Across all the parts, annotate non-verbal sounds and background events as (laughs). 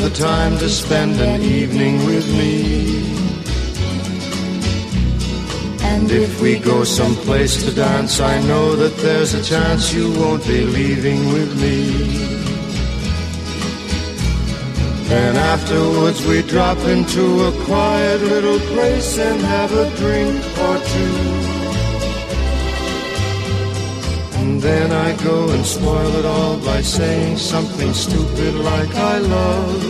the time to spend an evening with me. And if we go someplace to dance, I know that there's a chance you won't be leaving with me. Then afterwards we drop into a quiet little place and have a drink or two. And then I go and spoil it all by saying something stupid like I love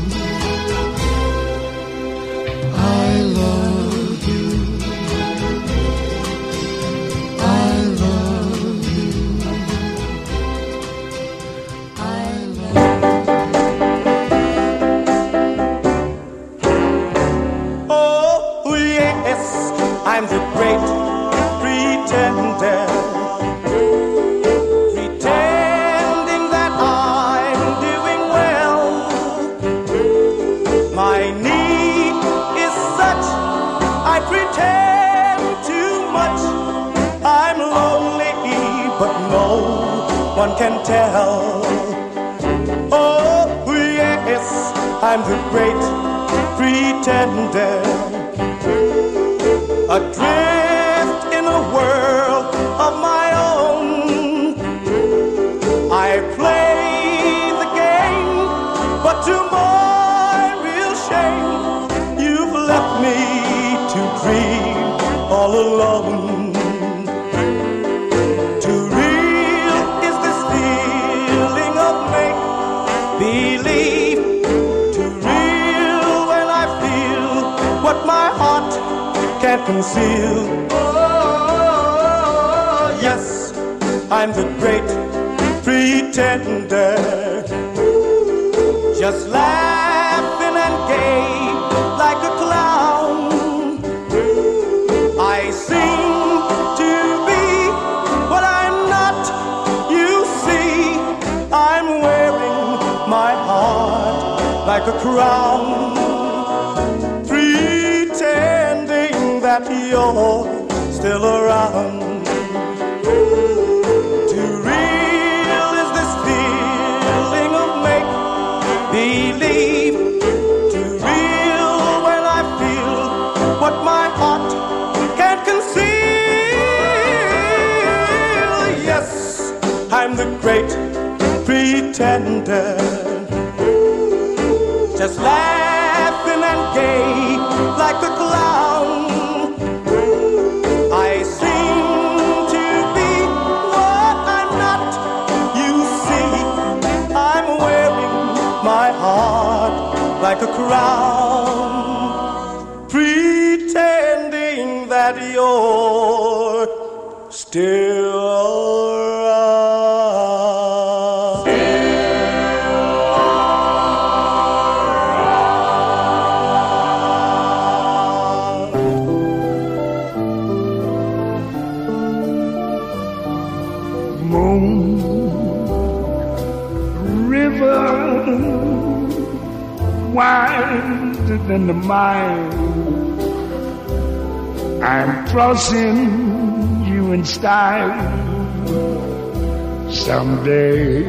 Someday.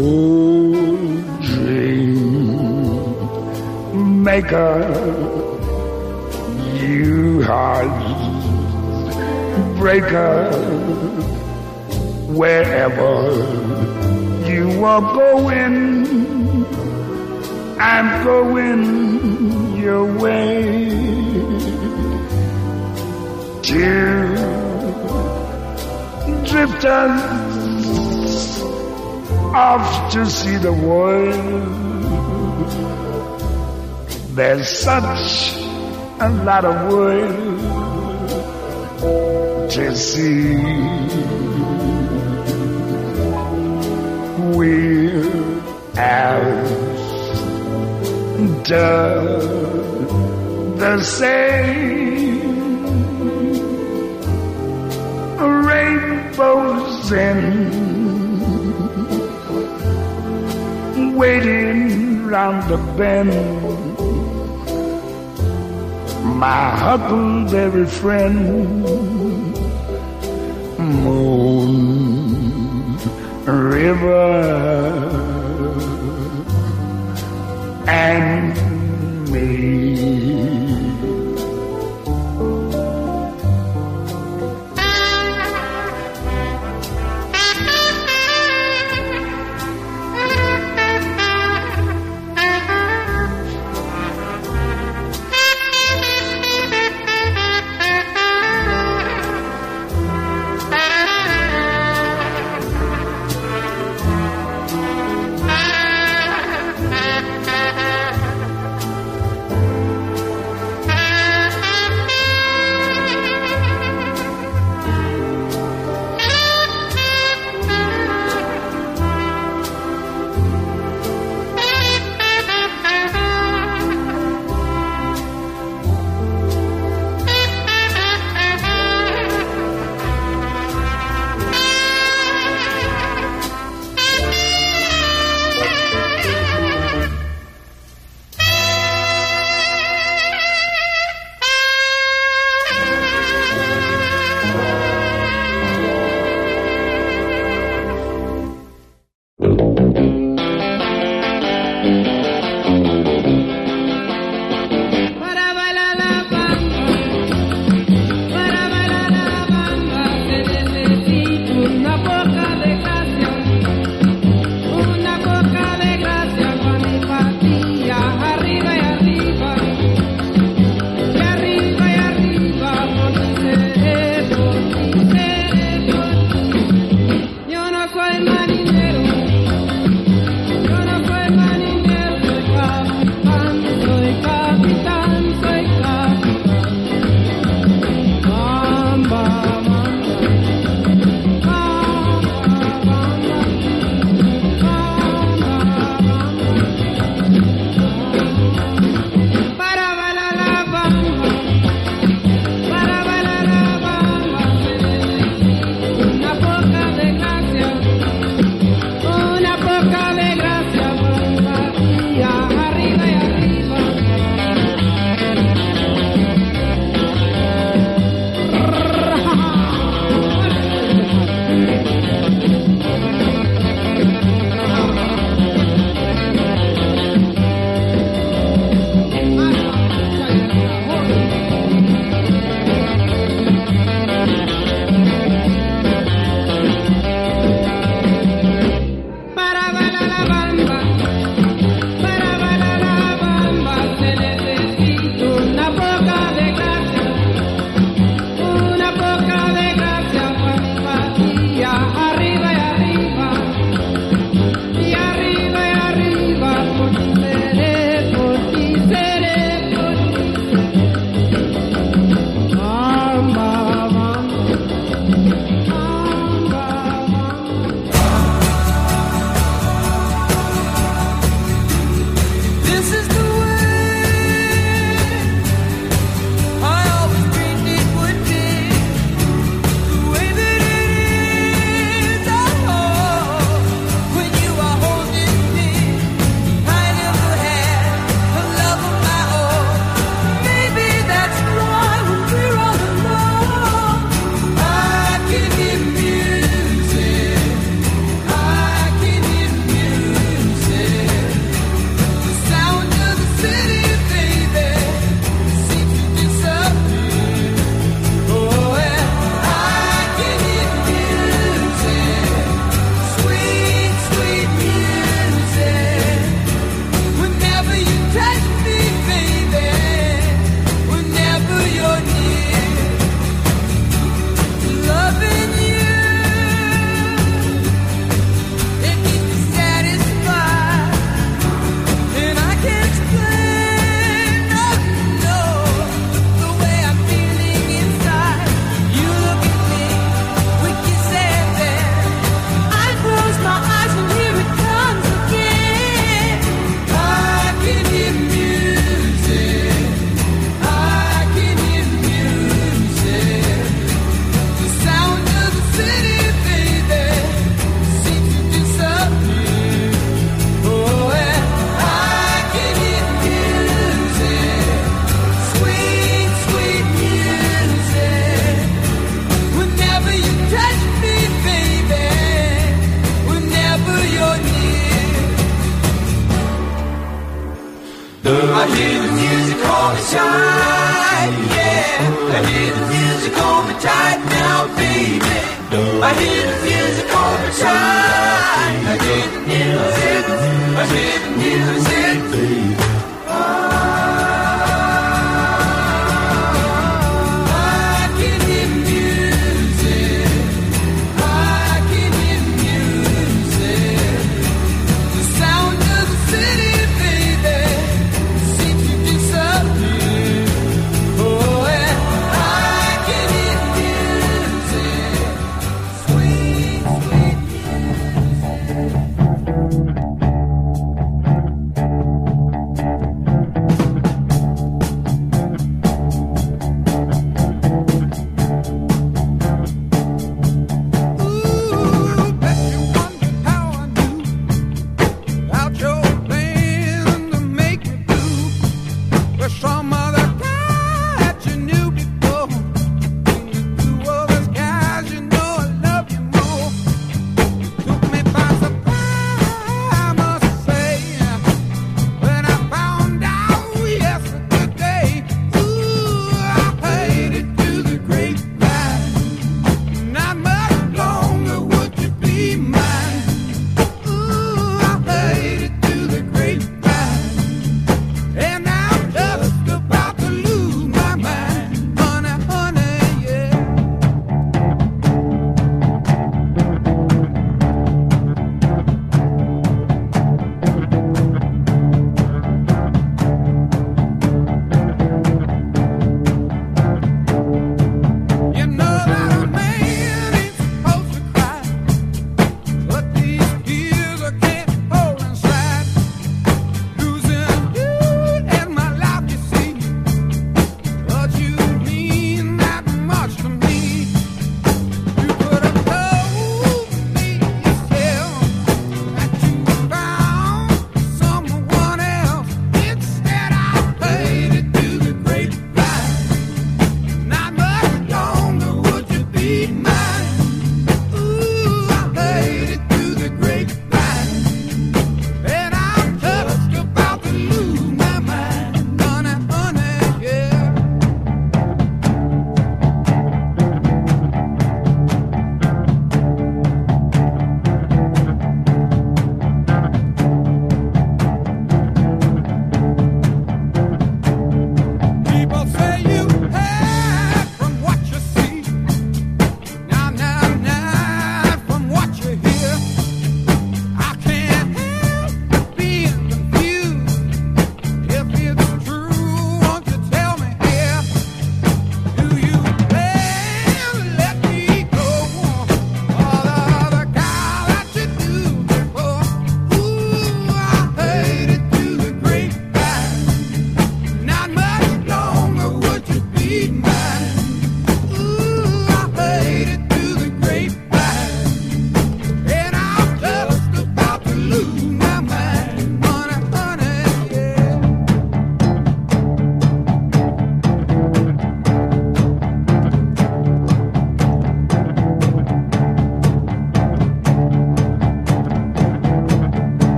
Oh, dream maker, you heart breaker wherever you are going, I'm going your way. Two drifters off to see the world. There's such a lot of world to see. We're after the same in waiting round the bend. My huckleberry friend, moon, river,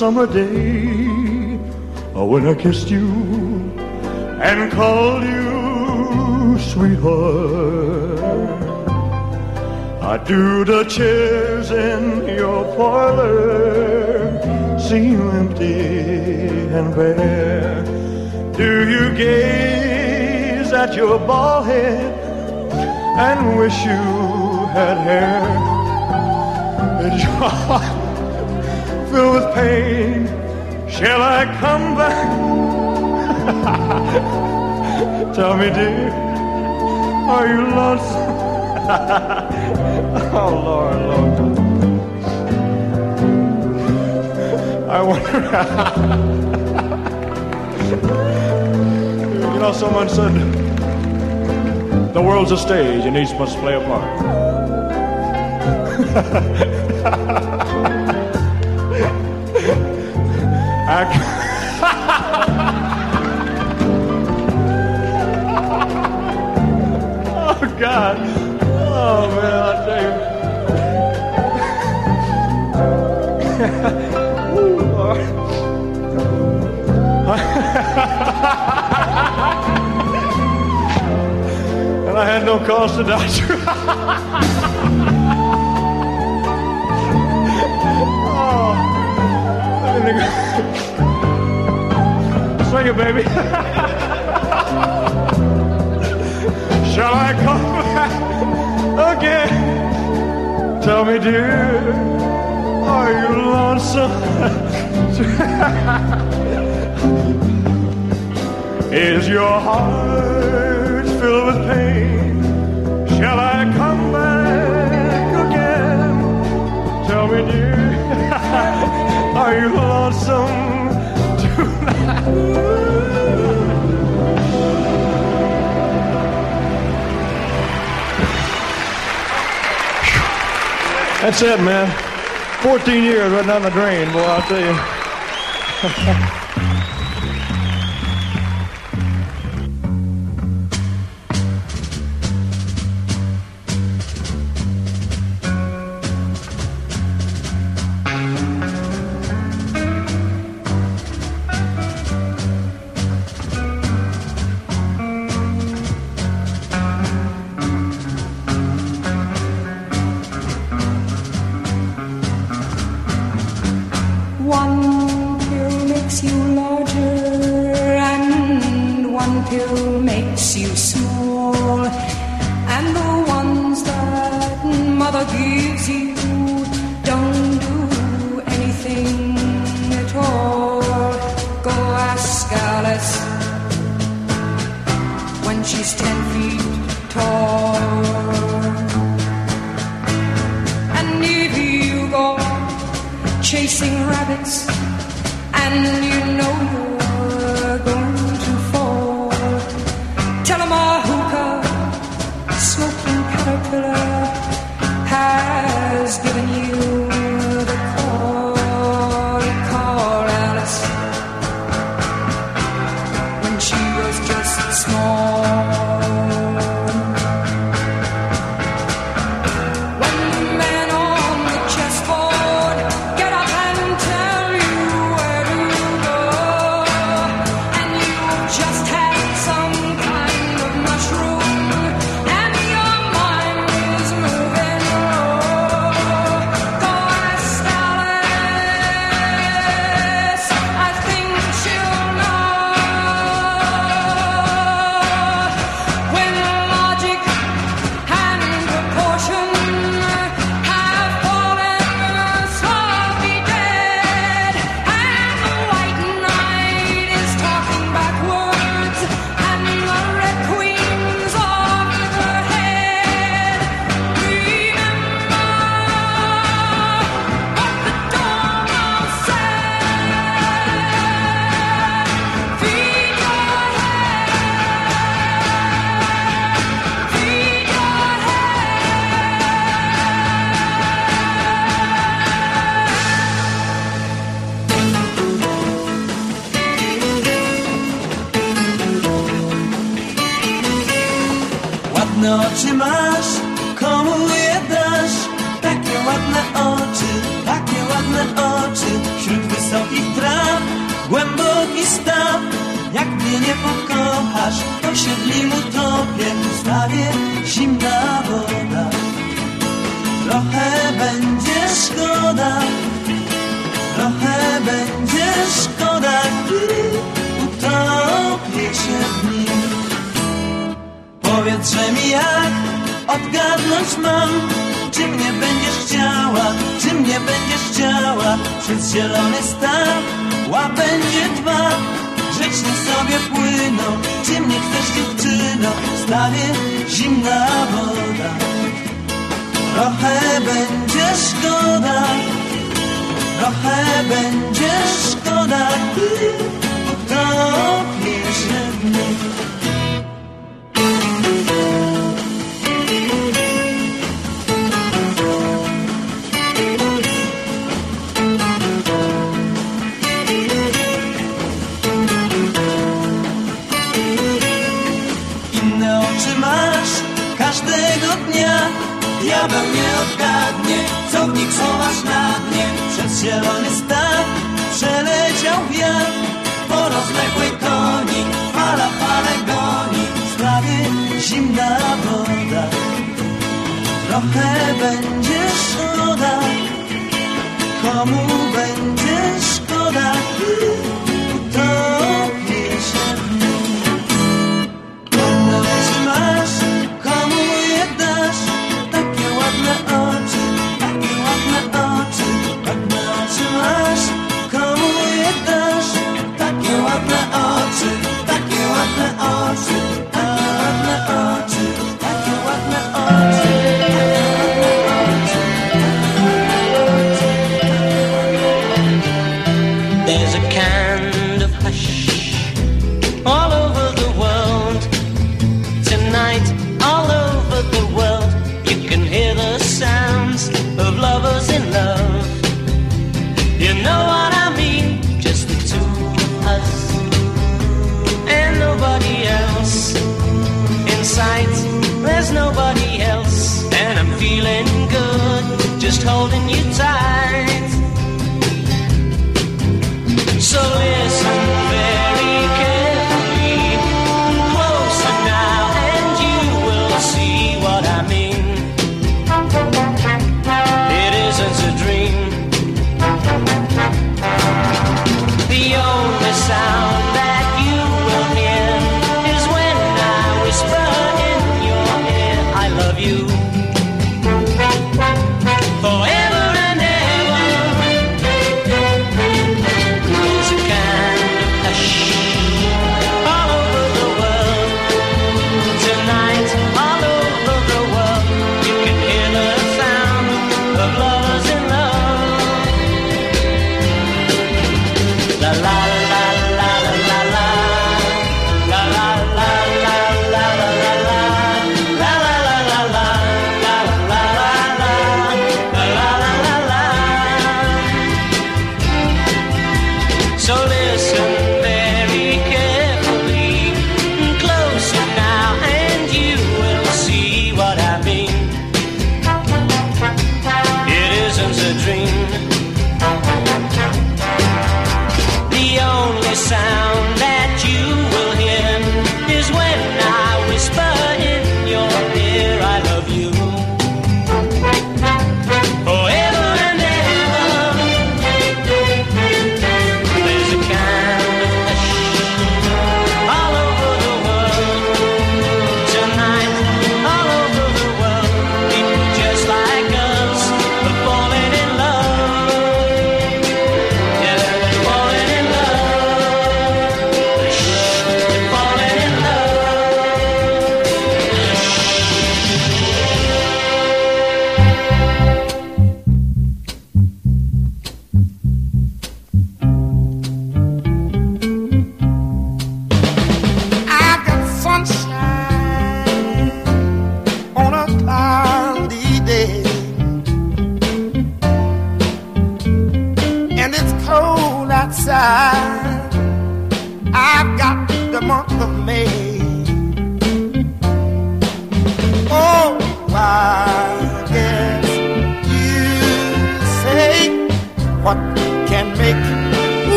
summer day oh, when I kissed you and called you sweetheart? I do the chairs in your parlor seem empty and bare? Do you gaze at your bald head and wish you had hair? (laughs) With pain? Shall I come back? (laughs) Tell me, dear, are you lonesome? (laughs) oh, Lord, Lord. I wonder. (laughs) you know, someone said the world's a stage and each must play a part. I- (laughs) oh, God. Oh, man, I tell you. (laughs) And I had no cause to doubt (laughs) you. oh, baby. Shall I come back again? Tell me, dear, are you lonesome? Is your heart filled with pain? Shall I come back again? Tell me, dear, (laughs) are you lonesome That's it, man. 14 years right down the drain, boy, I'll tell you. (laughs)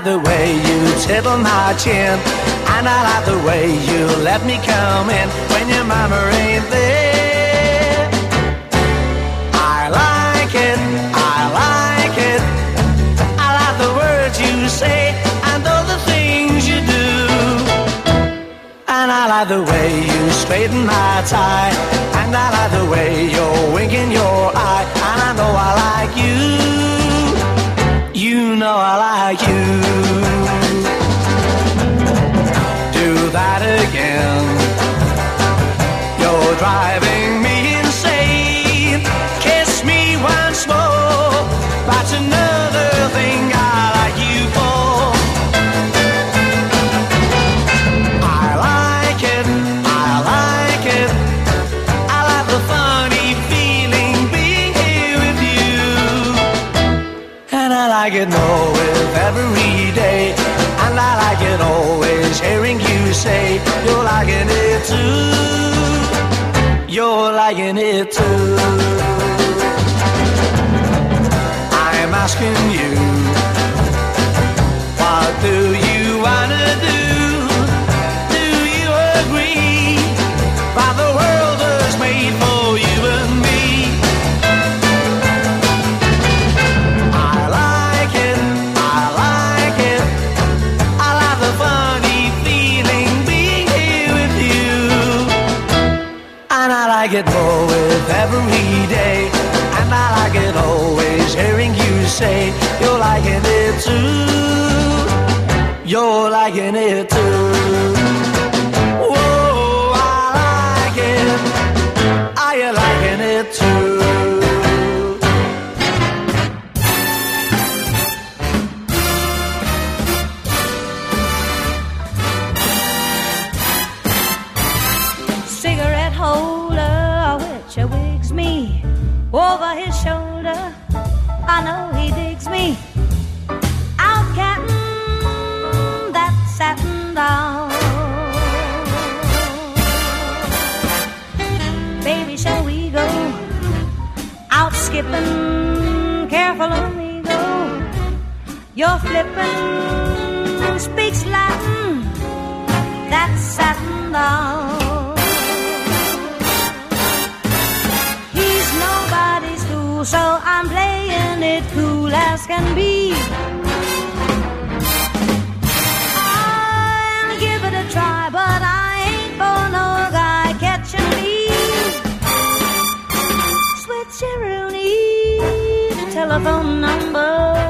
like the way you tickle my chin. And I like the way you let me come in when your mama ain't there. I like it, I like it. I like the words you say and all the things you do. And I like the way you straighten my tie. And I like the way you're winking your eye. And I know I like you. I like you. Do that again. You're driving. say you're liking it too. You're liking it too. I'm asking you, what do you wanna do? it more with every day. And I like it always hearing you say you're liking it too. You're liking it too. You're flippin' speaks Latin, that's Satin Doll. He's nobody's fool, so I'm playing it cool as can be. I'll give it a try, but I ain't for no guy me. Telephone number.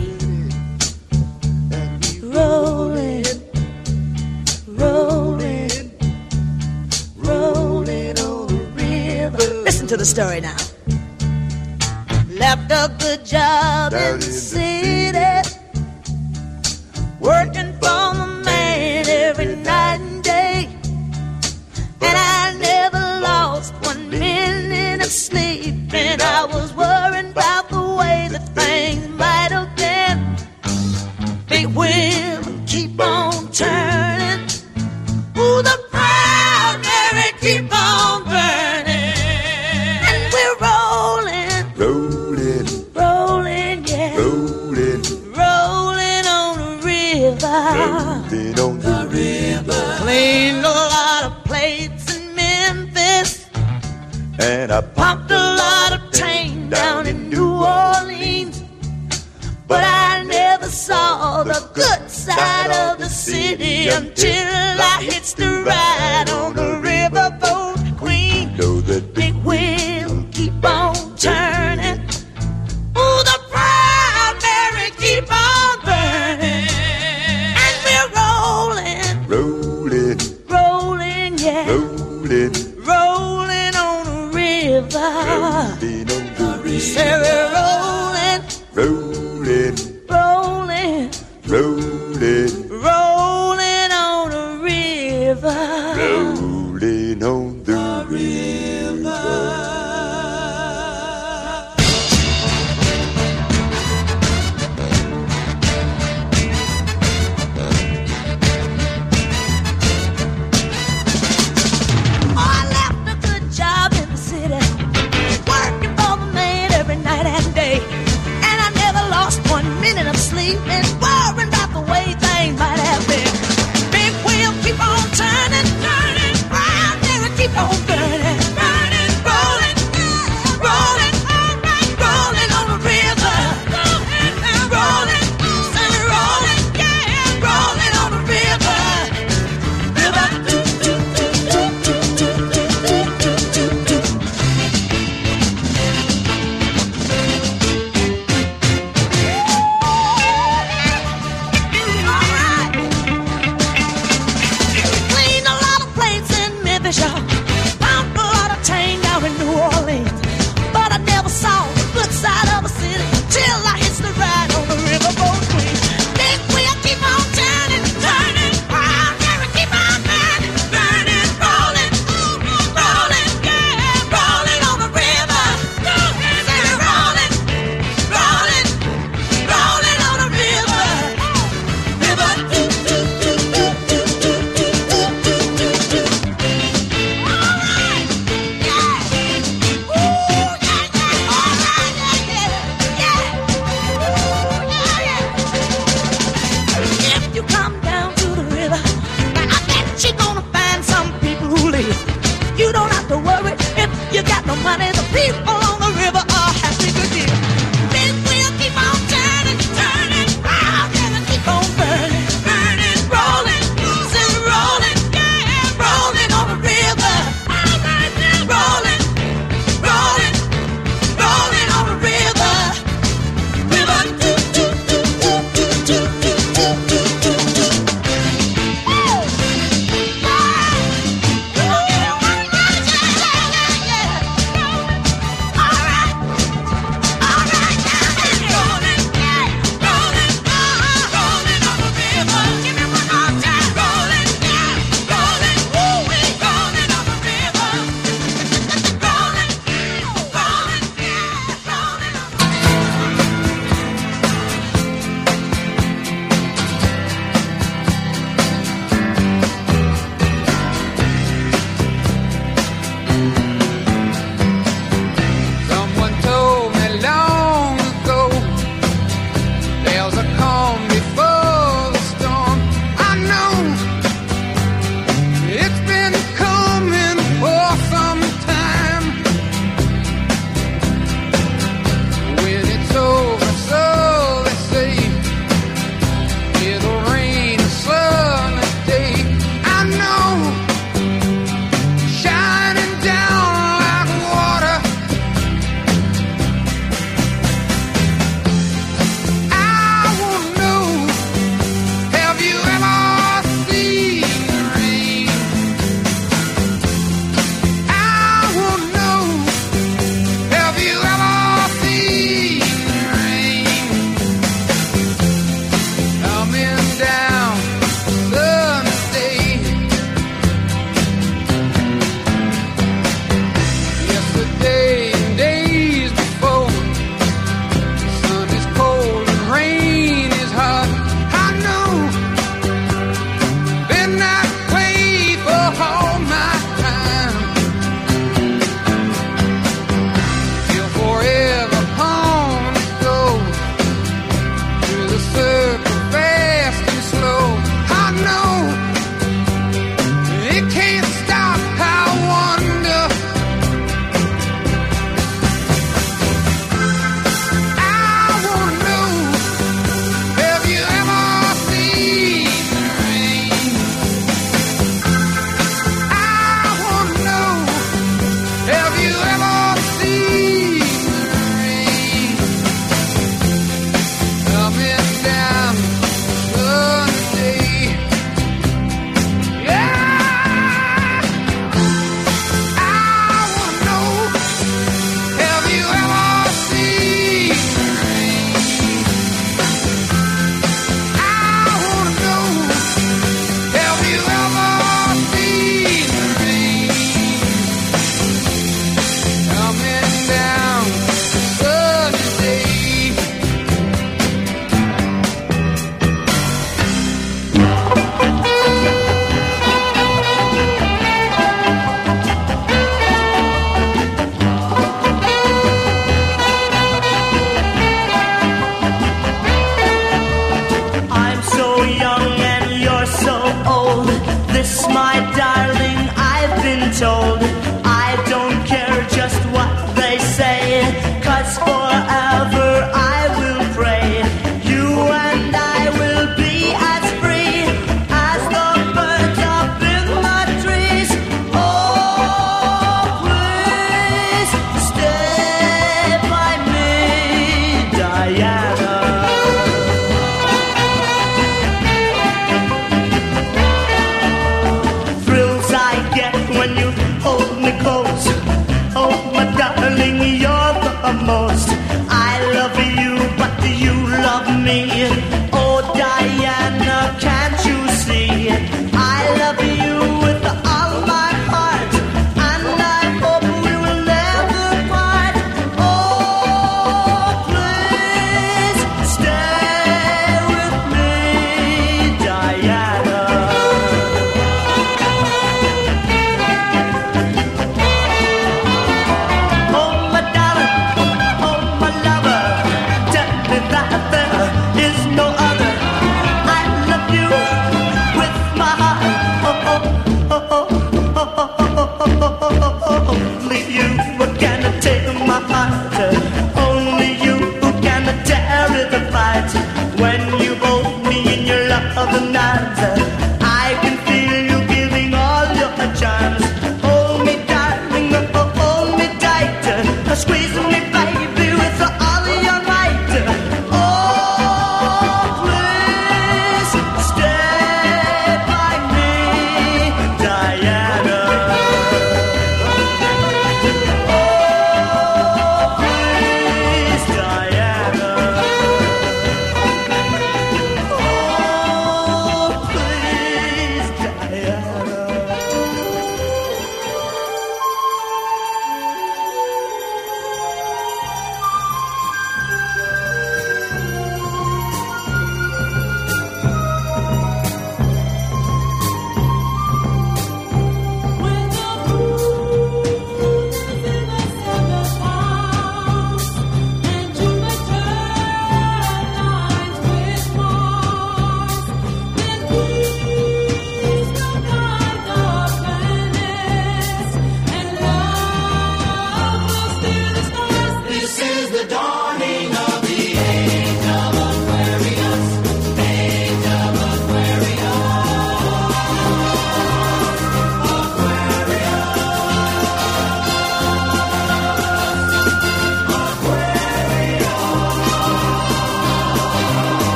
rolling, rolling, rolling. Listen to the story now. Left a good job in the city. until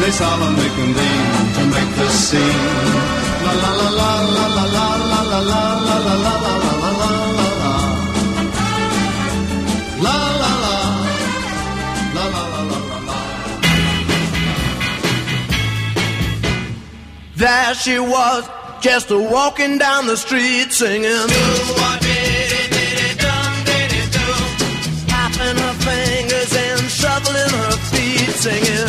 They solemnly convene to make the scene. La la la la la la la la la la la la la la la la la la la. La la la. La la la la la la. There she was, just a walking down the street singing. Singing.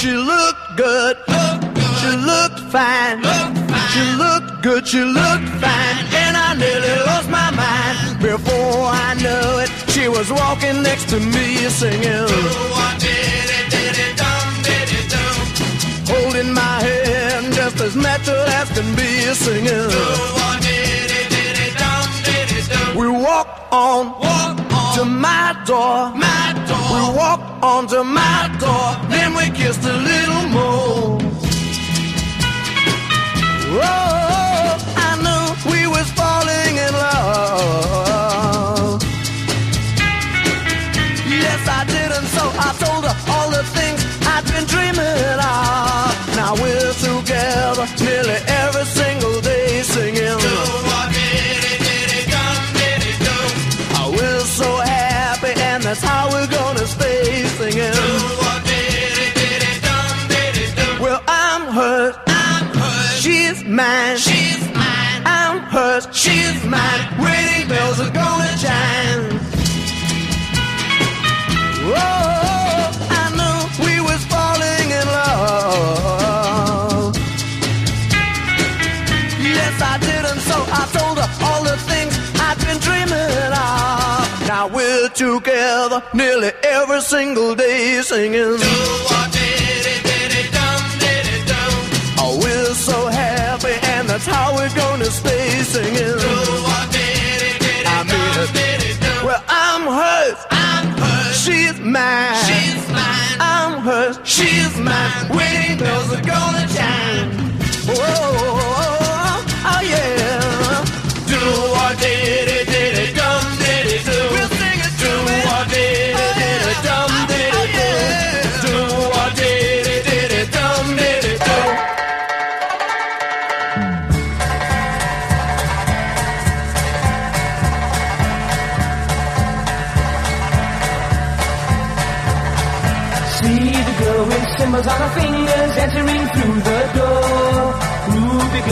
She looked good, she looked fine, she looked good, she looked fine, and I nearly lost my mind. Before I knew it, she was walking next to me singing. Holding my hand just as natural as can be singing. We walk on, to my door. We to my door. Then we kissed a little more. Oh, I knew we was falling in love. Yes, I did, and so I told her all the things I'd been dreaming of. Now we're together nearly every single day singing. Oh, we're so happy, and that's how we're mine. She's mine. I'm hers. She's mine. Wedding bells are gonna chime. Whoa, I knew we was falling in love. Yes, I did, and so I told her all the things I'd been dreaming of. Now we're together nearly every single day singing. Oh, that's how we're gonna stay singing. I mean it. Well, I'm hers. I'm hers. She's mine. She's mine. I'm hers. She's mine. Wedding bells are gonna chime. Oh, oh, oh, oh, oh yeah. Do what did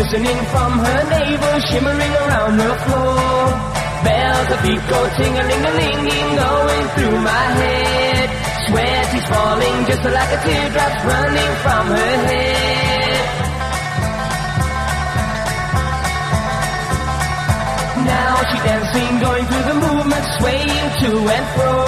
glistening from her navel, shimmering around the floor. Bells of beat go ting-a-ling-a-linging going through my head. Sweat is falling just like a teardrop's running from her head. Now she dancing, going through the movement, swaying to and fro.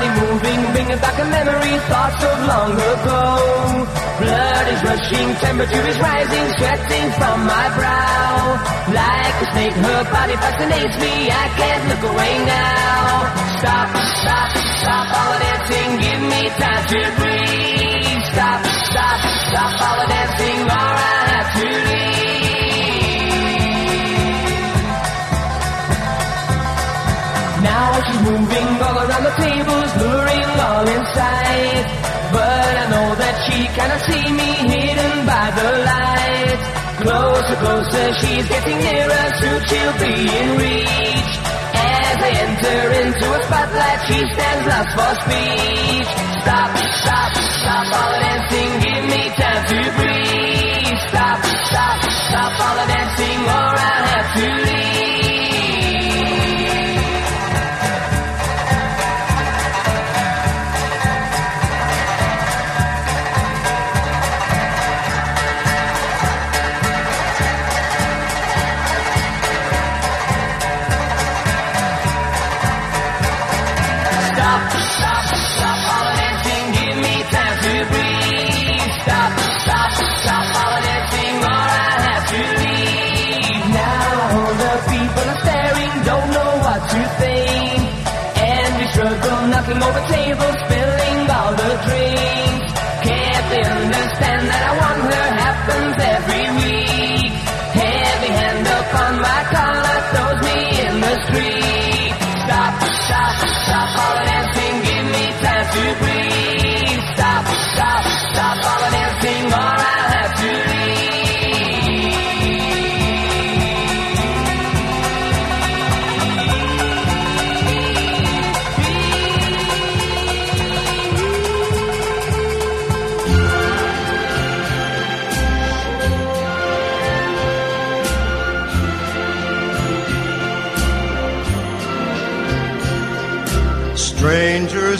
Body moving, bringing back a memory, thoughts of long ago. Blood is rushing, temperature is rising, sweating from my brow. Like a snake, her body fascinates me, I can't look away now. Stop, stop, stop all the dancing, give me time to breathe. Stop, stop, stop all the dancing, or I have to leave. Now she's moving all around the all inside. But I know that she cannot see me hidden by the light. Closer, closer, she's getting nearer, soon she'll be in reach. As I enter into a spotlight, she stands lost for speech. Stop, stop, stop all the dancing, give me time to breathe. Stop, stop, stop all the dancing, or I'll have to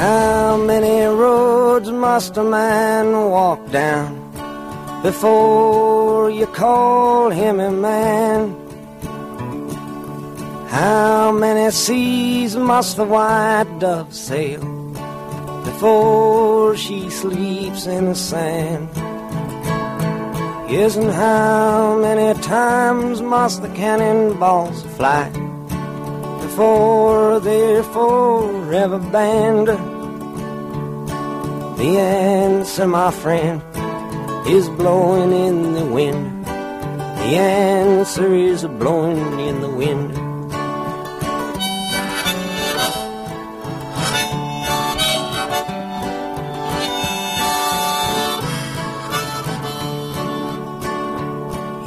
How many roads must a man walk down before you call him a man. How many seas must the white dove sail before she sleeps in the sand? And how many times must the cannonballs fly before they're forever banned? The answer, my friend, is blowing in the wind. The answer is blowing in the wind.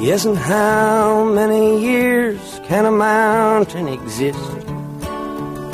Yes, and how many years can a mountain exist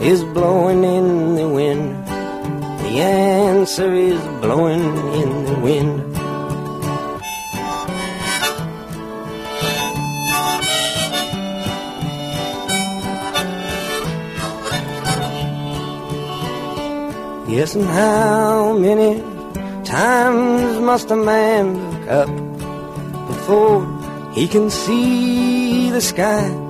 is blowing in the wind. The answer is blowing in the wind. Yes, and how many times must a man look up before he can see the sky?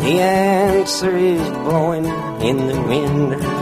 The answer is blowing in the wind.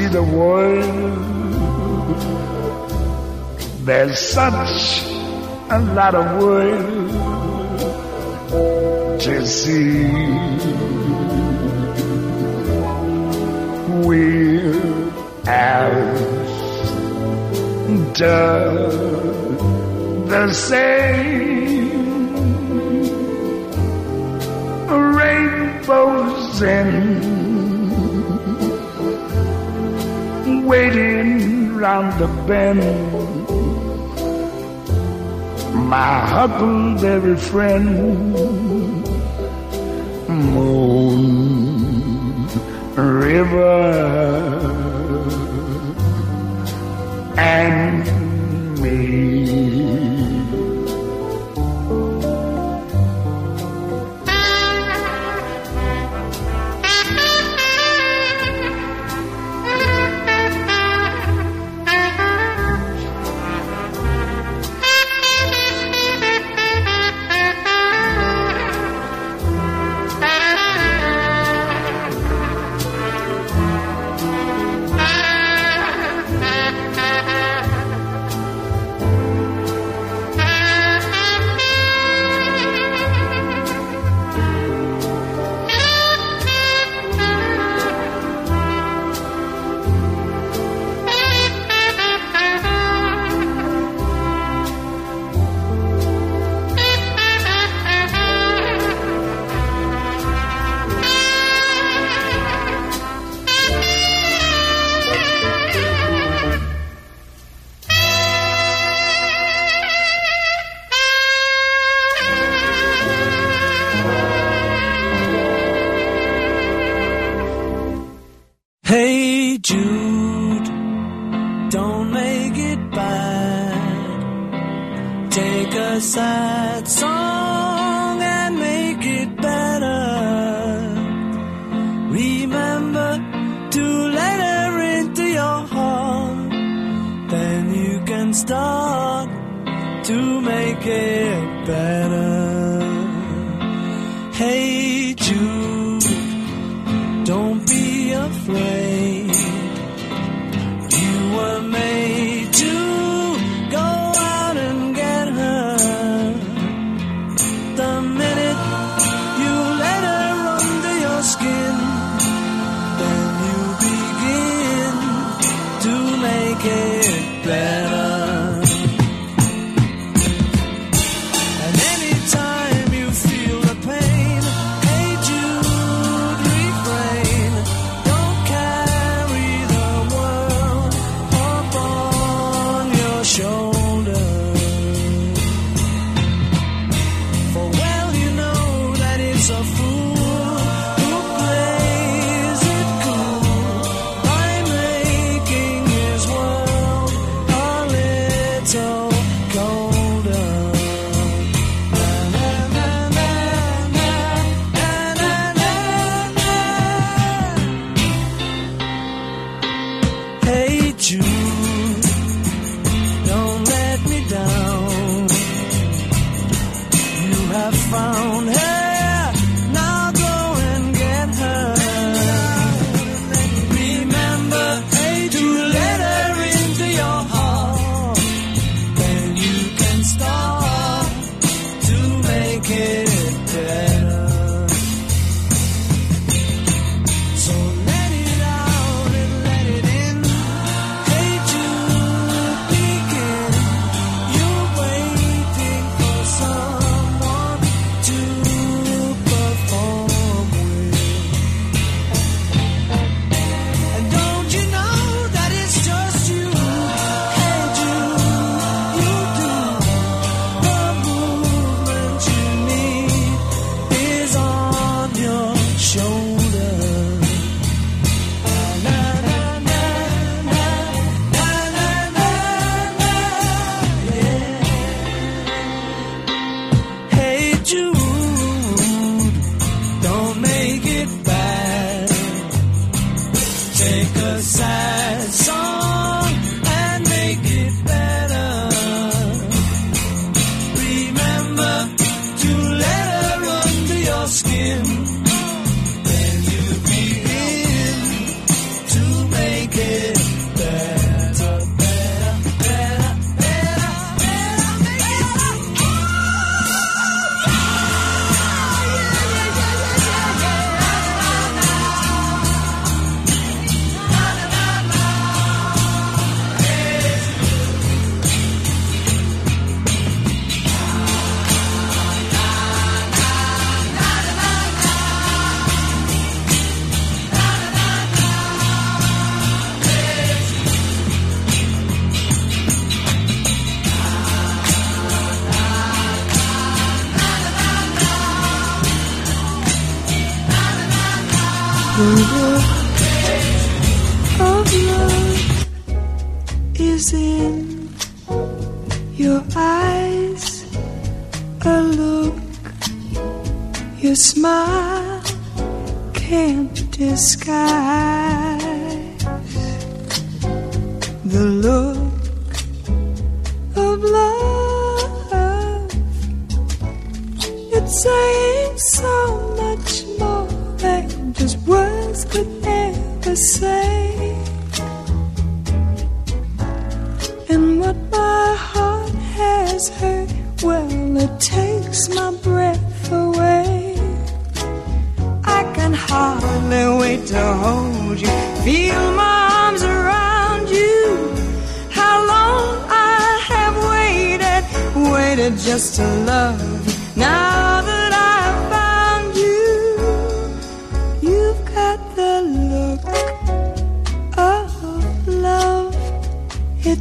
see the world. There's such a lot of world to see. We're after the same rainbows and waiting round the bend. My huckleberry friend, Moon River,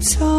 It's on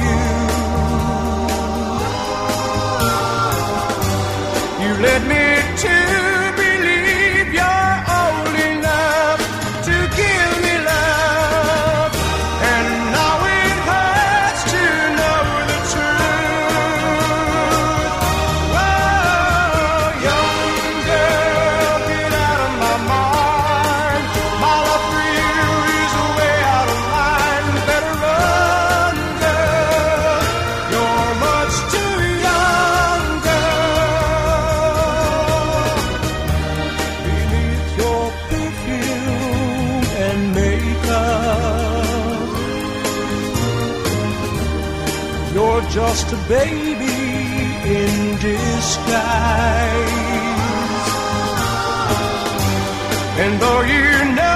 Baby in disguise. And though you know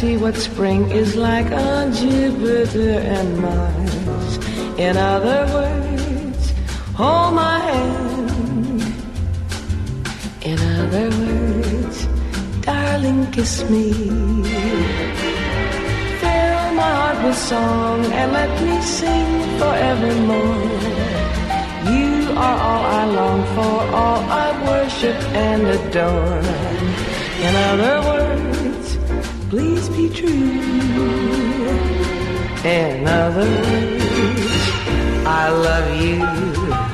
see what spring is like on Jupiter and Mars. In other words, hold my hand. In other words, darling, kiss me. Fill my heart with song and let me sing forevermore. You are all I long for, all I worship and adore. In other words, be true. In I love you.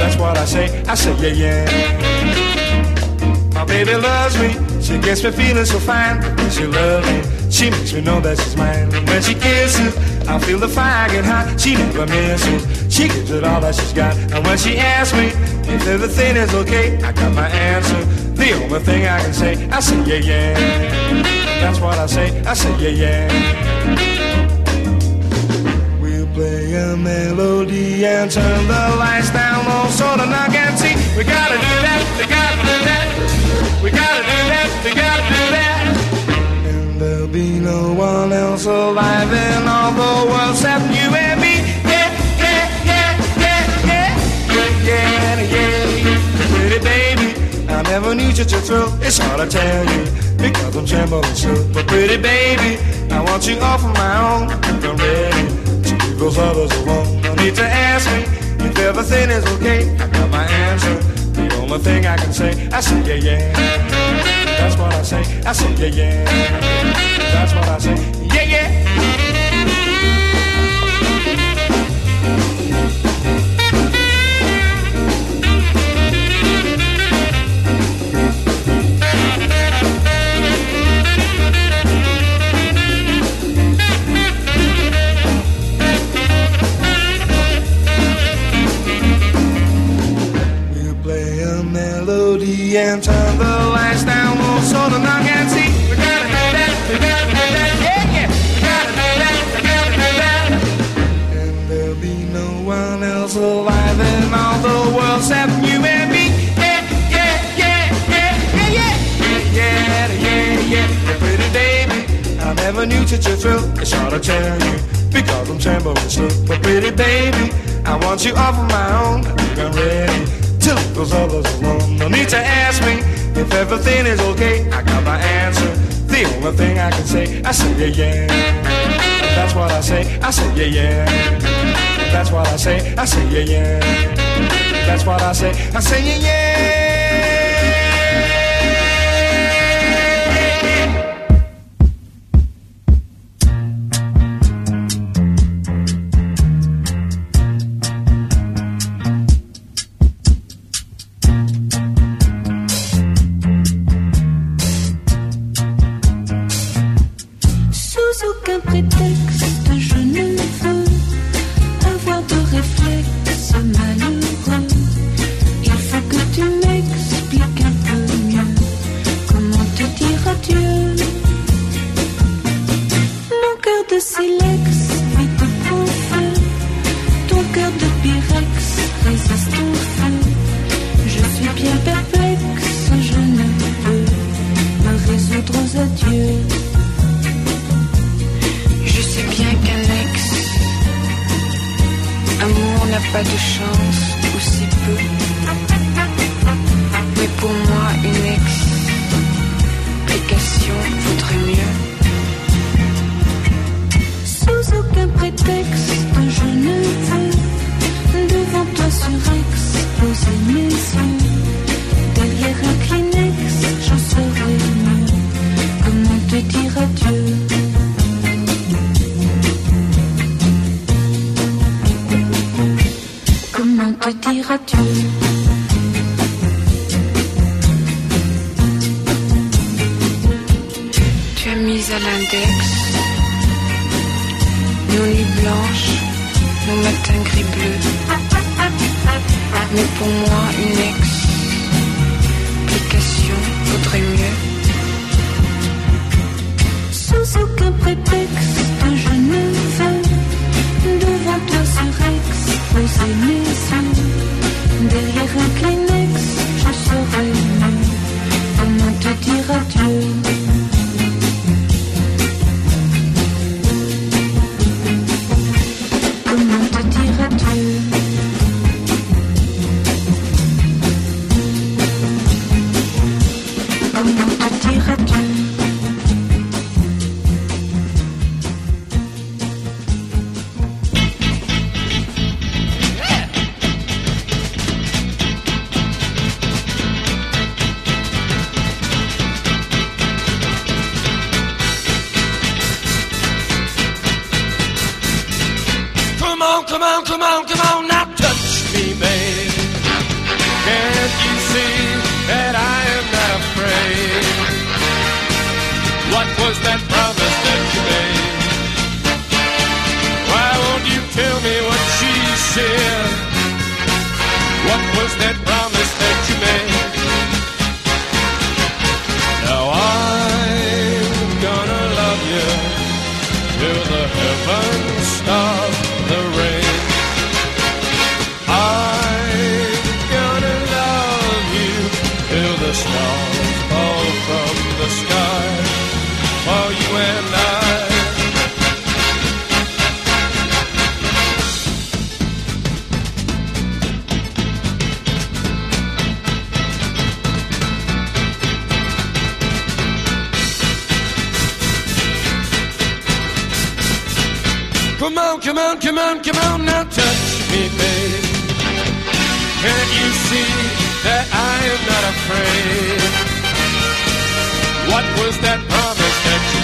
That's what I say. I say, yeah, yeah. My baby loves me. She gets me feeling so fine. She loves me, she makes me know that she's mine. When she kisses, I feel the fire get hot. She never misses. She gives it all that she's got. And when she asks me if everything is okay, I got my answer. The only thing I can say, I say yeah yeah. That's what I say. I say yeah yeah. A melody and turn the lights down low so the knock can see. We gotta do that. We gotta do that. We gotta do that. We gotta do that. And there'll be no one else alive in all the world except you and me. Yeah, yeah, yeah, yeah, yeah, yeah, yeah, yeah. Pretty baby, I never knew such a thrill. It's hard to tell you because I'm trembling so. But pretty baby, I want you all for my own. I'm ready those others alone. No need to ask me if everything is okay. I got my answer. The only thing I can say, I say yeah yeah. That's what I say. I say yeah yeah. That's what I say. Yeah yeah. And turn the lights down low so the knock can see. We gotta do that, we gotta do that, yeah, yeah. We gotta do that, we gotta do that. And there'll be no one else alive in all the world except you and me. Yeah, yeah, yeah, yeah, yeah, yeah, yeah, yeah, yeah. Pretty baby, I never knew such a thrill. It's hard to tell you because I'm trembling so. But pretty baby, I want you all for my own. I think I'm ready to leave those others alone. No need to ask me if everything is okay. I got my answer. The only thing I can say, I say yeah yeah. That's what I say. I say yeah yeah. That's what I say. I say yeah yeah. That's what I say. I say yeah yeah. come on, come on, come on, now touch me, babe. Can't you see that I am not afraid? What was that promise that you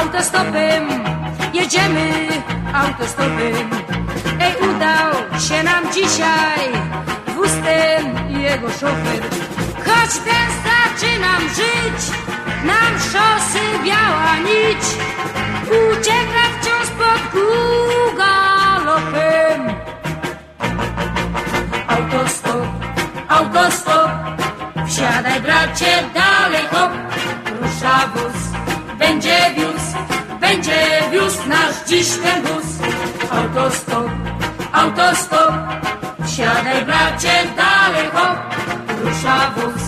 autostopem, jedziemy autostopem. Ej, udał się nam dzisiaj dwustem i jego szofer. Choć ten zaczynam żyć, nam szosy biała nić, ucieka wciąż pod galopem. Autostop, autostop, wsiadaj bracie, autostop, autostop. Siadaj bracie, dalej hop, rusza wóz.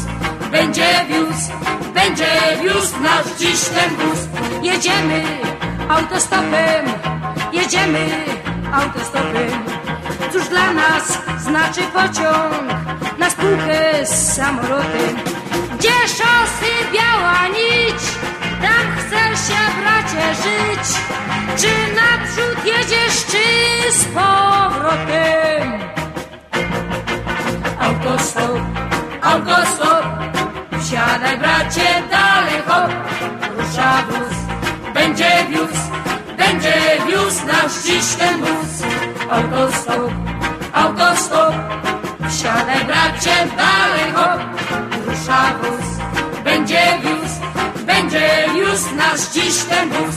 Będzie wiózł, będzie wiózł nasz dziś ten wóz. Jedziemy autostopem, jedziemy autostopem. Cóż dla nas znaczy pociąg na spółkę z samolotem? Gdzie szosy biała nić? Tam chcesz się, bracie, żyć? Czy naprzód jedziesz, czy z powrotem? Autostop, autostop, wsiadaj, bracie, dalej hop. Rusza wóz, będzie wiózł, będzie wiózł nasz dziś ten wóz. Autostop, autostop, wsiadaj, bracie, dalej hop. Rusza wóz, będzie wiózł, będzie już nasz dziś ten wóz.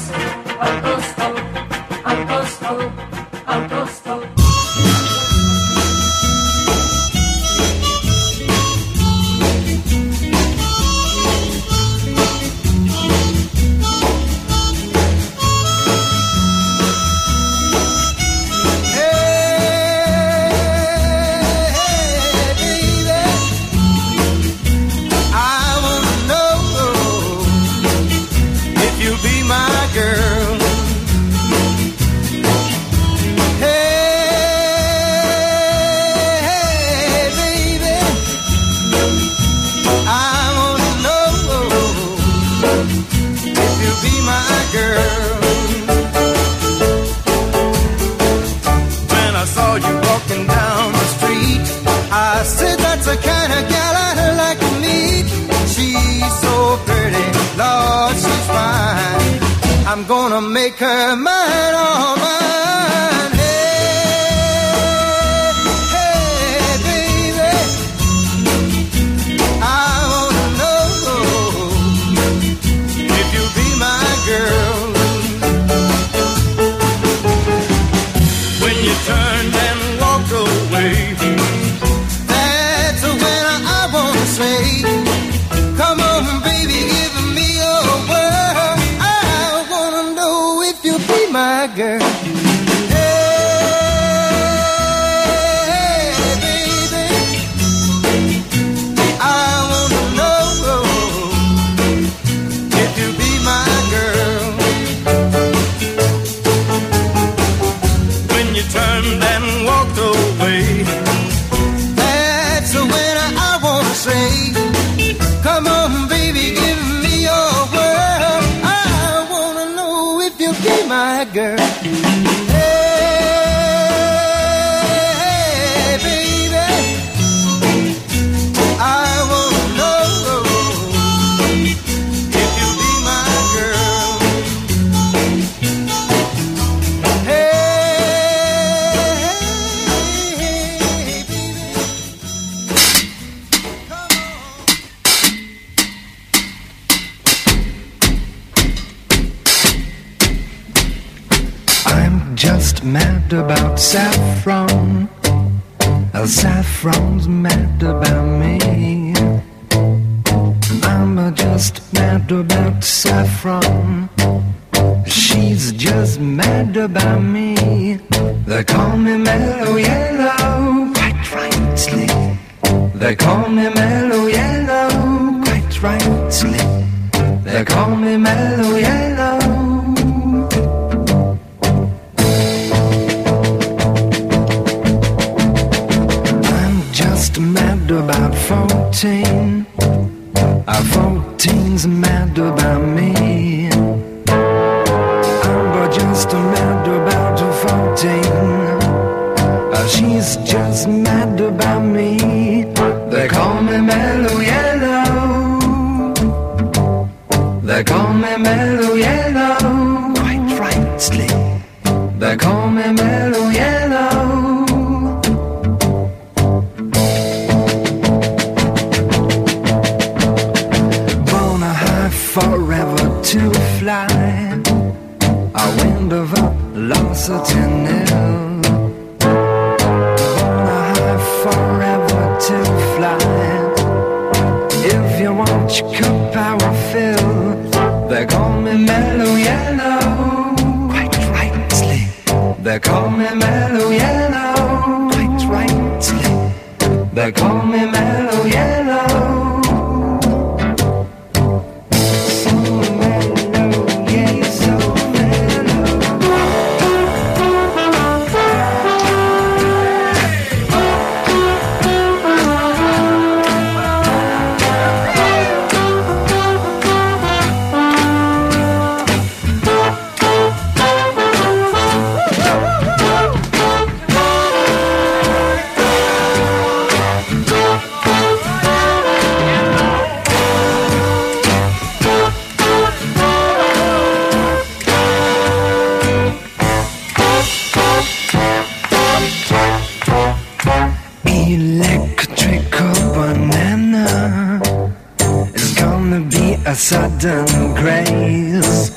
Autostop, autostop, autostop. I'm gonna make her mine. a sudden grace.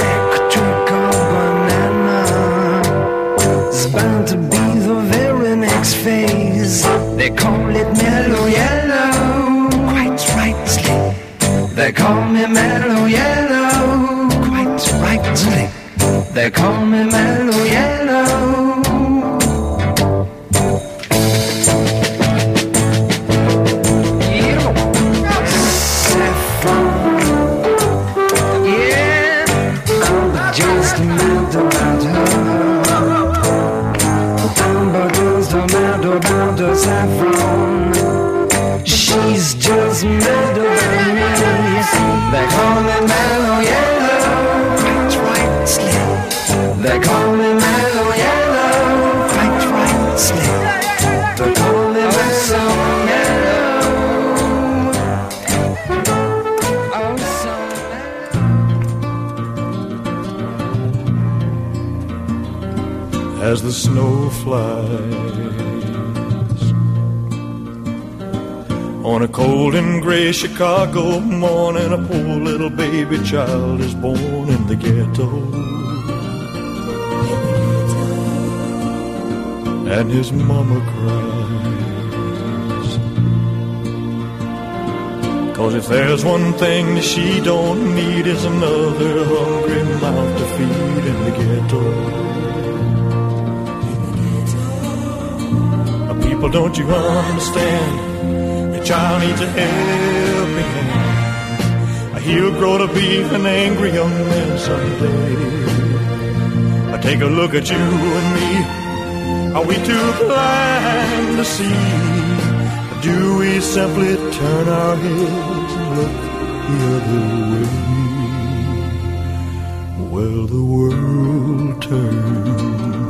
Electrical banana is bound to be the very next phase. They call it mellow yellow, quite rightly. They call me mellow yellow, quite rightly. They call me mellow yellow. On a cold and gray Chicago morning, a poor little baby child is born in the ghetto. And his mama cries. Cause if there's one thing that she don't need is another hungry mouth to feed in the ghetto. Don't you understand? The child needs a helping hand. He'll grow to be an angry young man someday. I take a look at you and me. Are we too blind to see? Do we simply turn our heads and look the other way? Well, the world turns.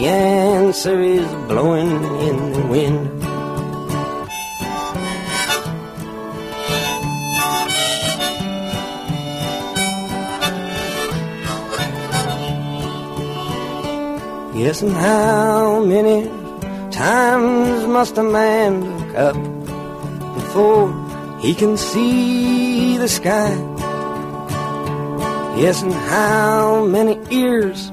The answer is blowing in the wind. Yes, and how many times must a man look up before he can see the sky? Yes, and how many ears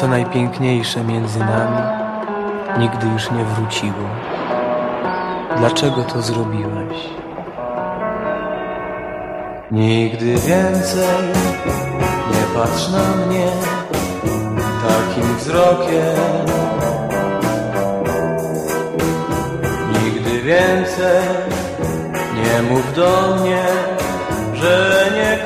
co najpiękniejsze między nami nigdy już nie wróciło. Dlaczego to zrobiłeś? Nigdy więcej nie patrz na mnie takim wzrokiem. Nigdy więcej nie mów do mnie, że nie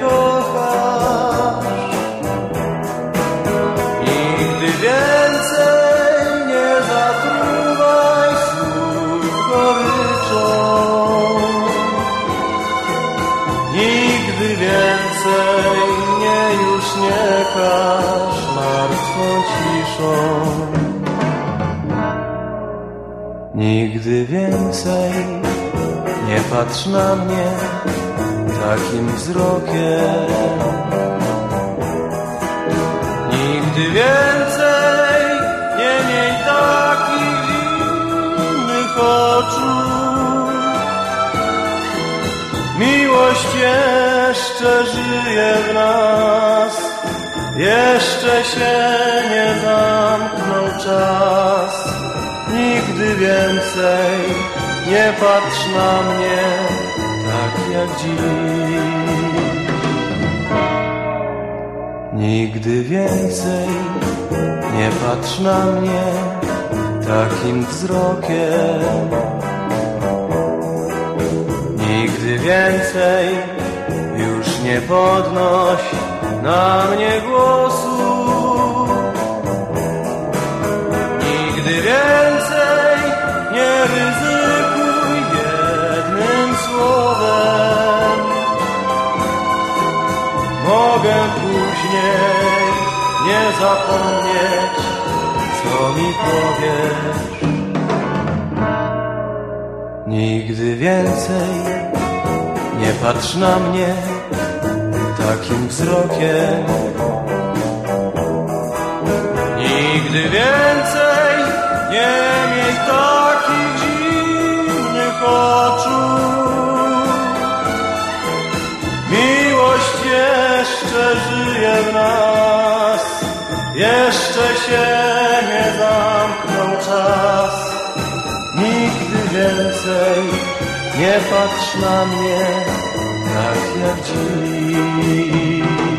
Nigdy więcej nie patrz na mnie takim wzrokiem. Nigdy więcej nie miej takich innych oczu. Miłość jeszcze żyje w nas. Jeszcze się nie zamknął czas, nigdy więcej nie patrz na mnie tak jak dziś. Nigdy więcej nie patrz na mnie takim wzrokiem. Nigdy więcej już nie podnoś na mnie głosu. Nigdy więcej nie ryzykuj jednym słowem. Mogę później nie zapomnieć, co mi powiesz. Nigdy więcej nie patrz na mnie takim wzrokiem. Nigdy więcej nie miej takich dziwnych oczu. Miłość jeszcze żyje w nas, jeszcze się nie zamknął czas. Nigdy więcej nie patrz na mnie 하지 않지.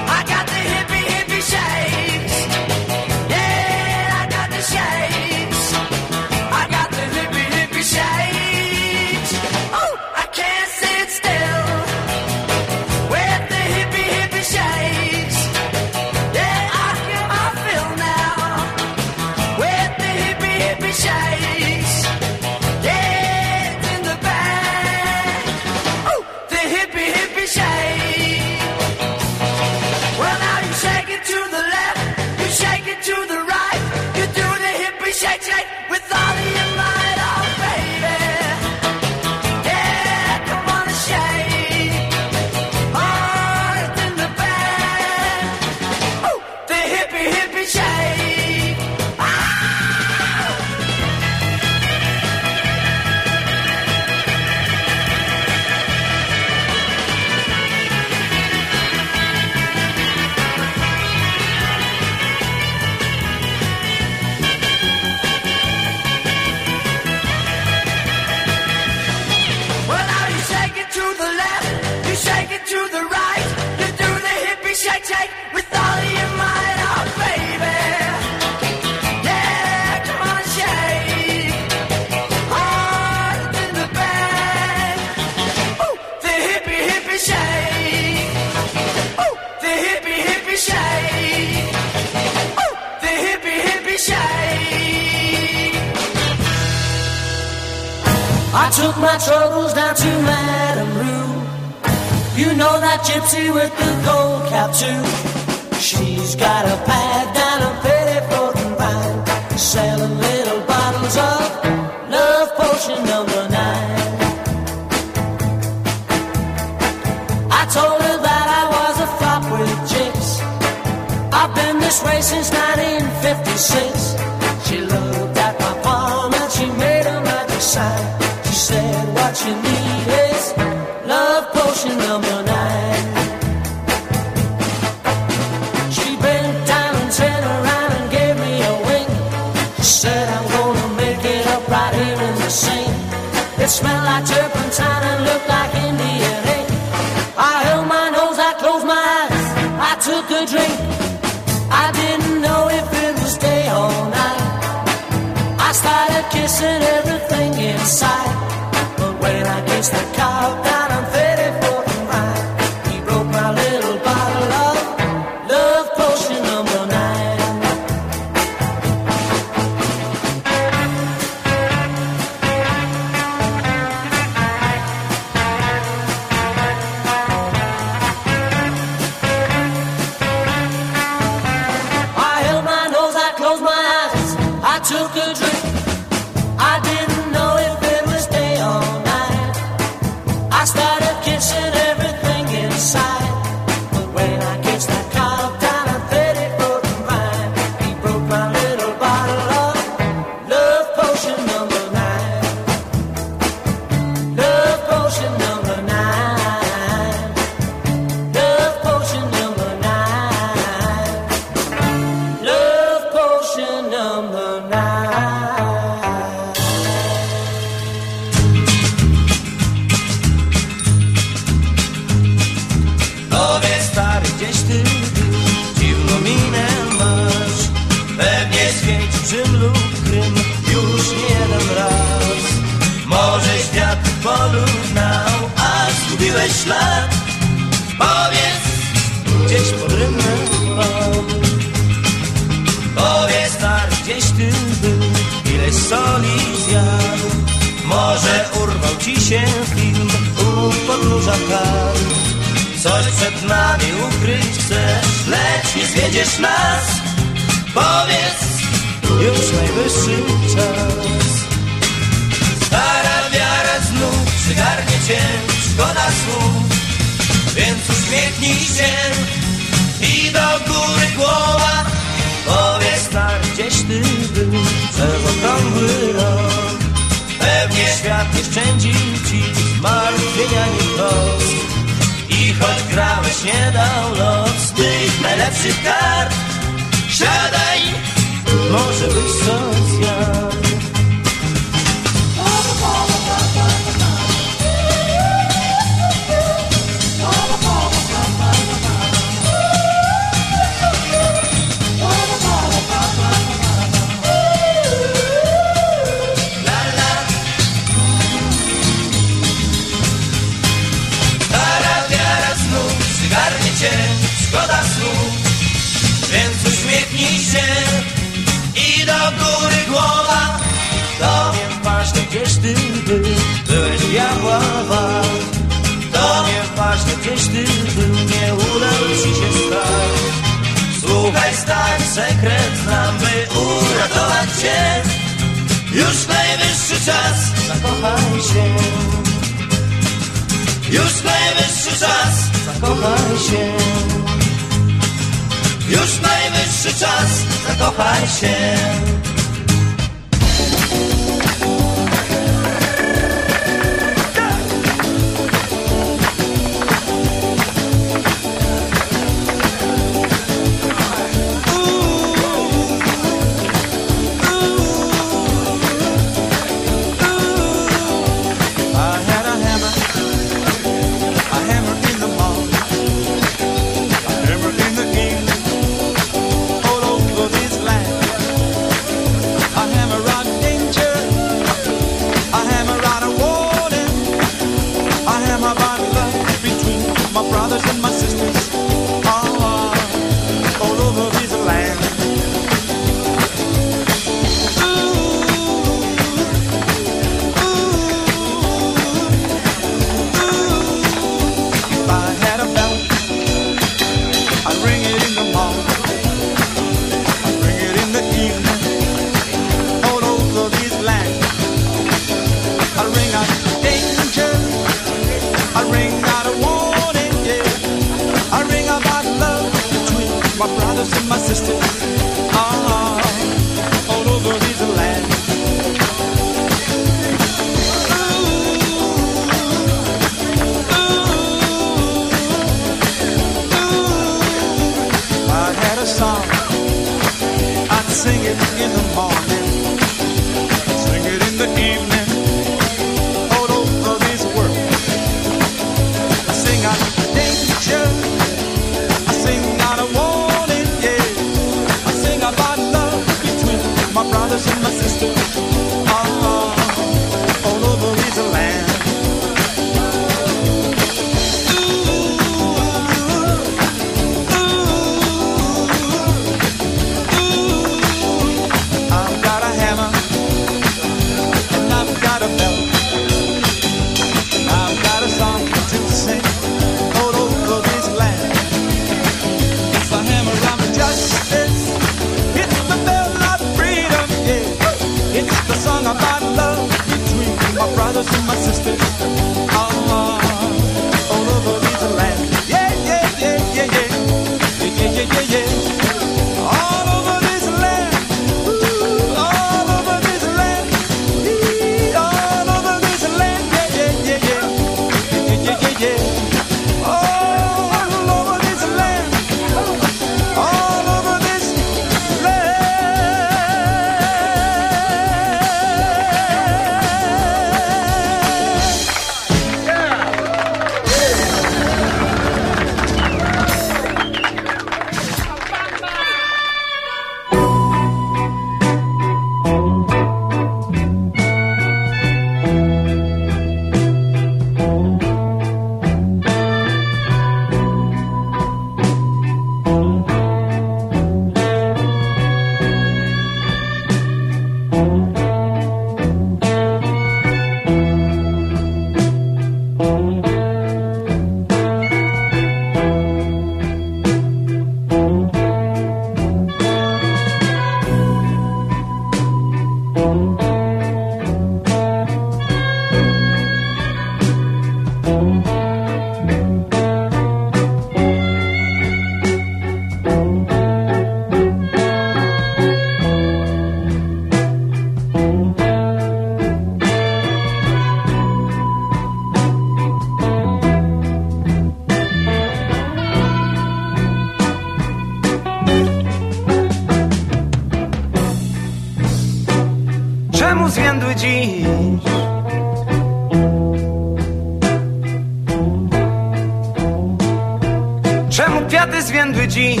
dziś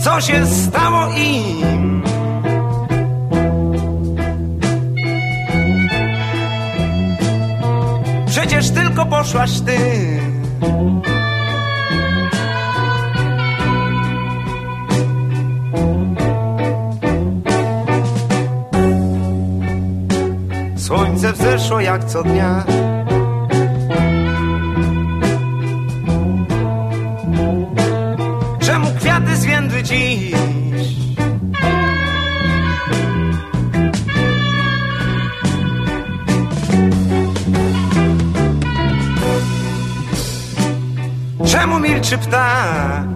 Co się stało im? Przecież tylko poszłaś ty poszło jak co dnia. Czemu kwiaty zwiędły dziś? Czemu milczy ptak?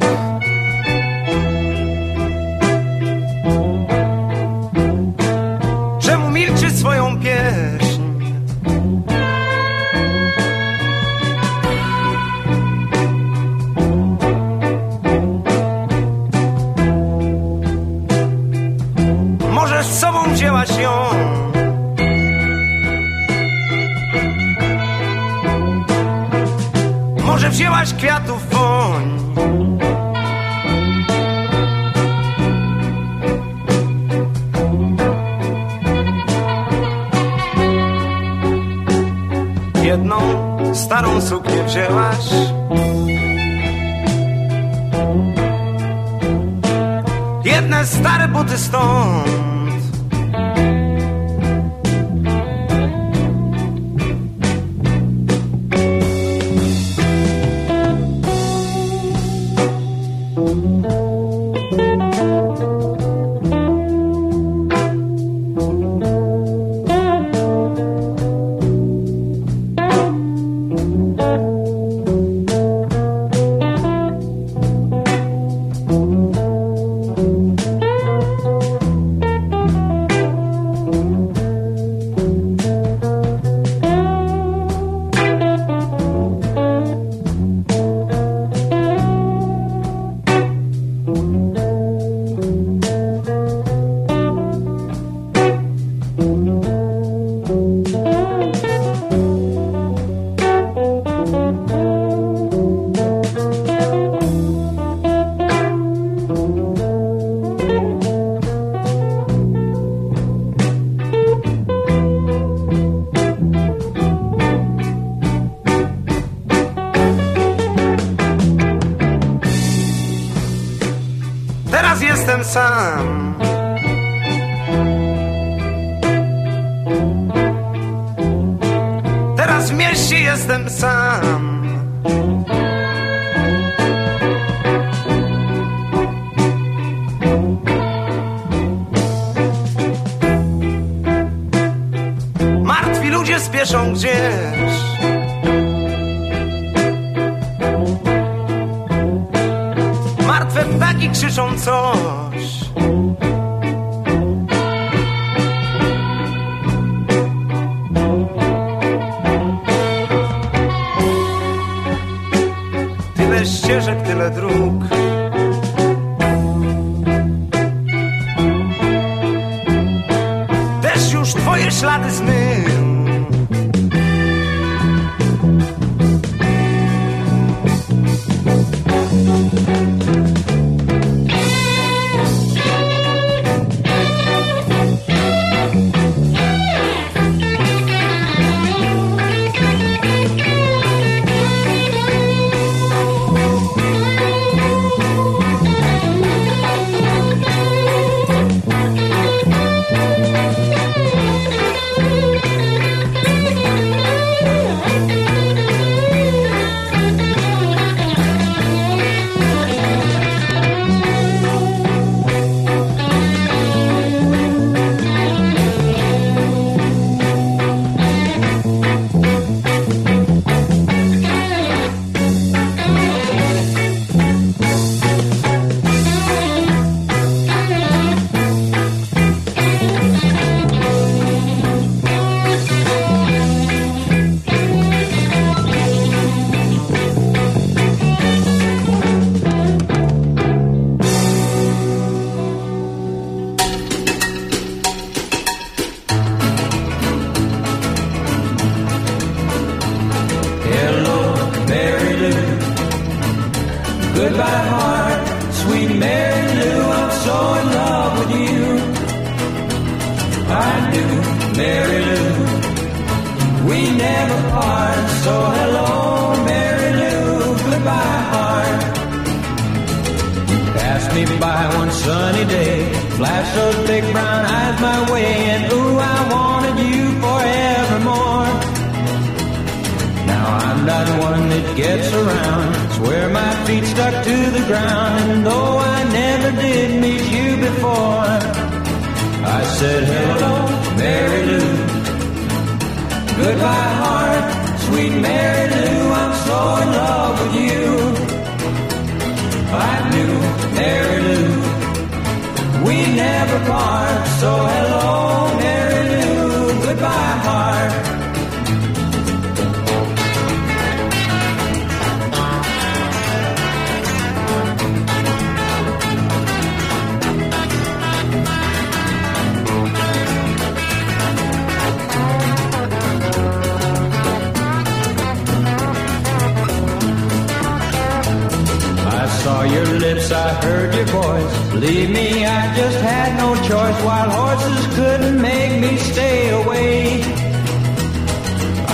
heard your voice. Believe me, I just had no choice. Wild horses couldn't make me stay away.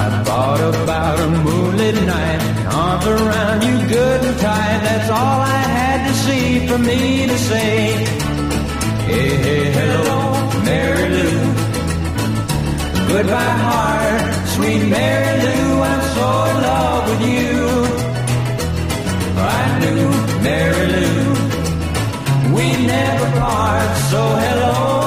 I thought about a moonlit night, arms around you good and tight. That's all I had to see for me to say. Hey, hey, hello, Mary Lou. Goodbye, heart, sweet Mary Lou. I'm so in love with you. I knew Mary Lou we never part. So hello.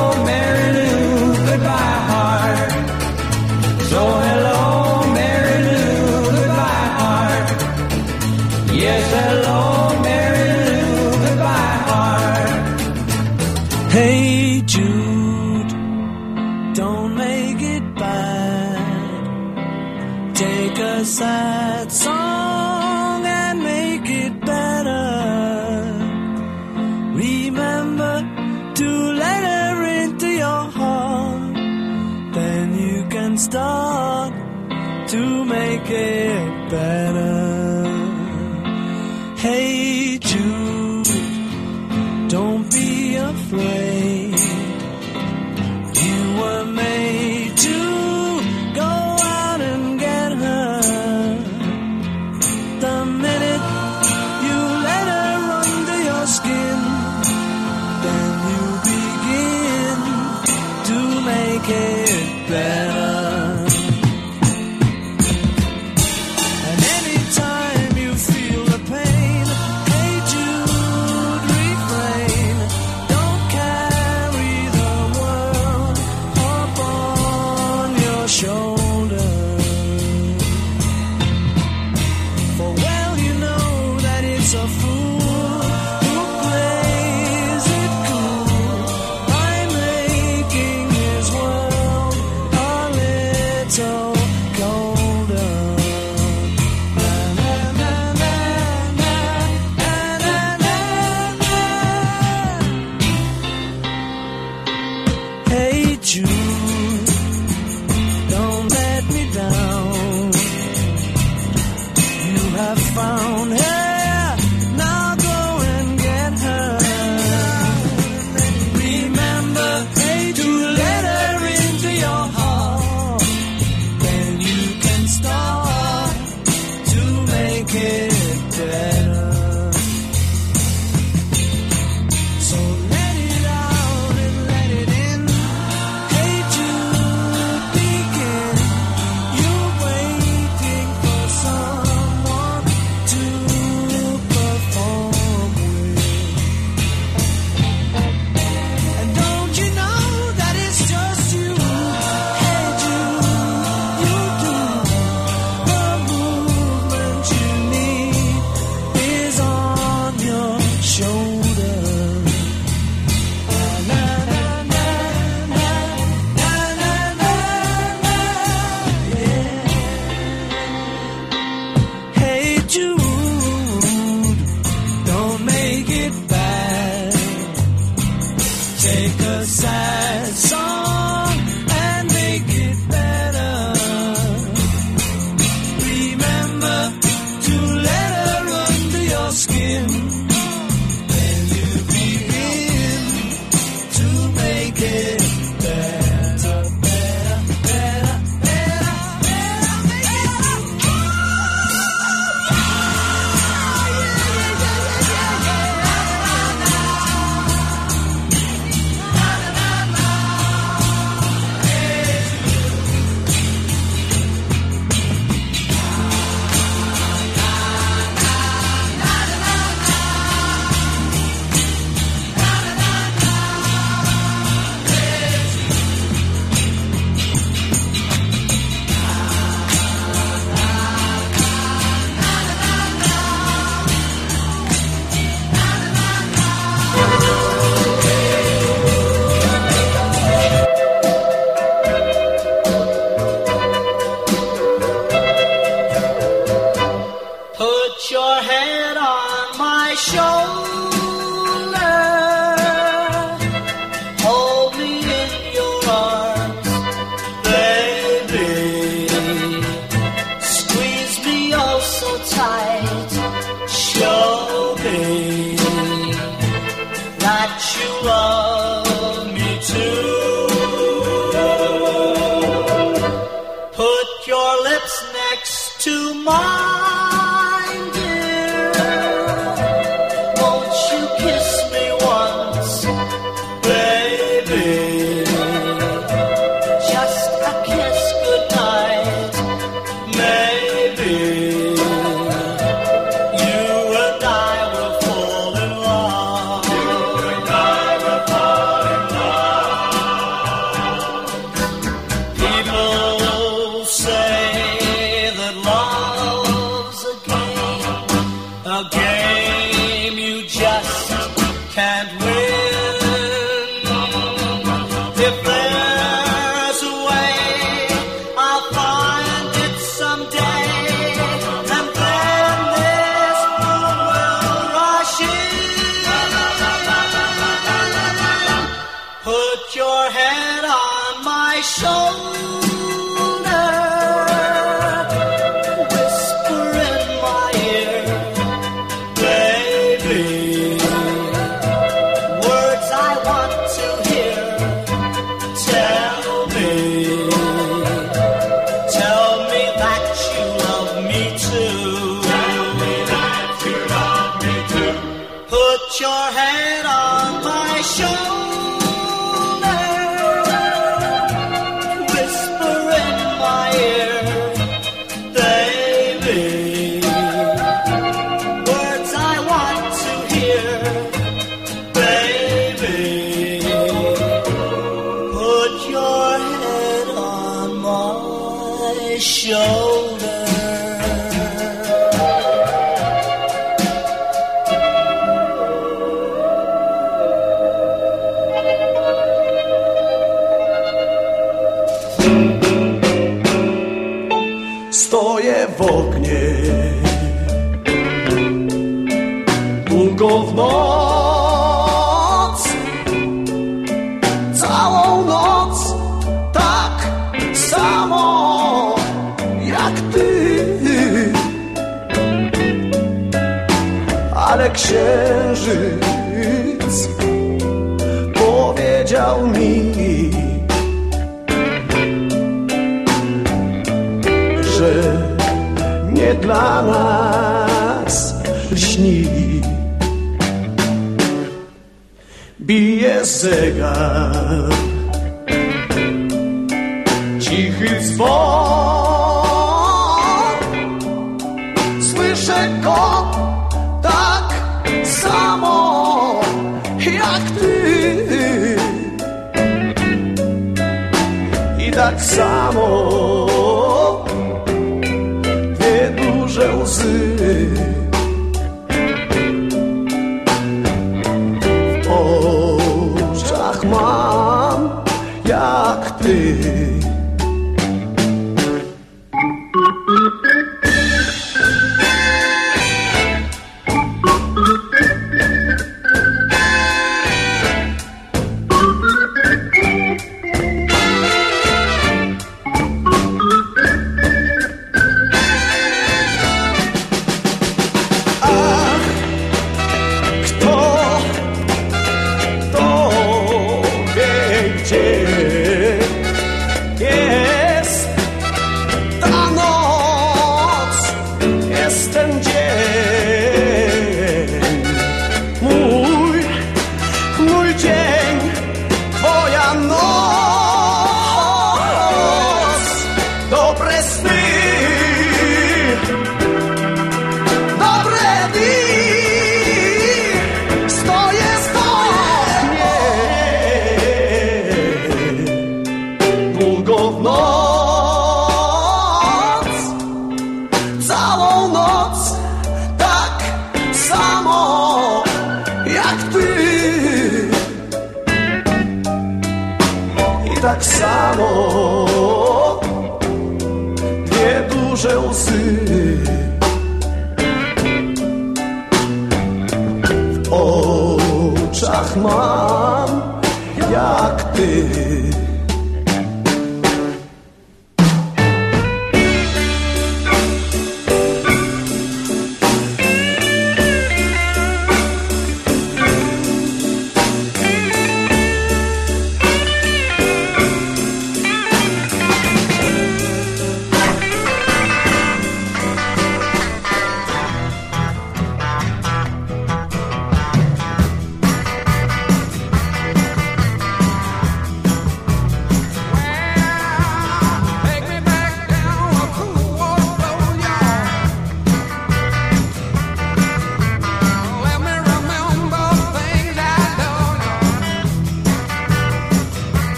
远。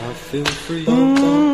I feel free.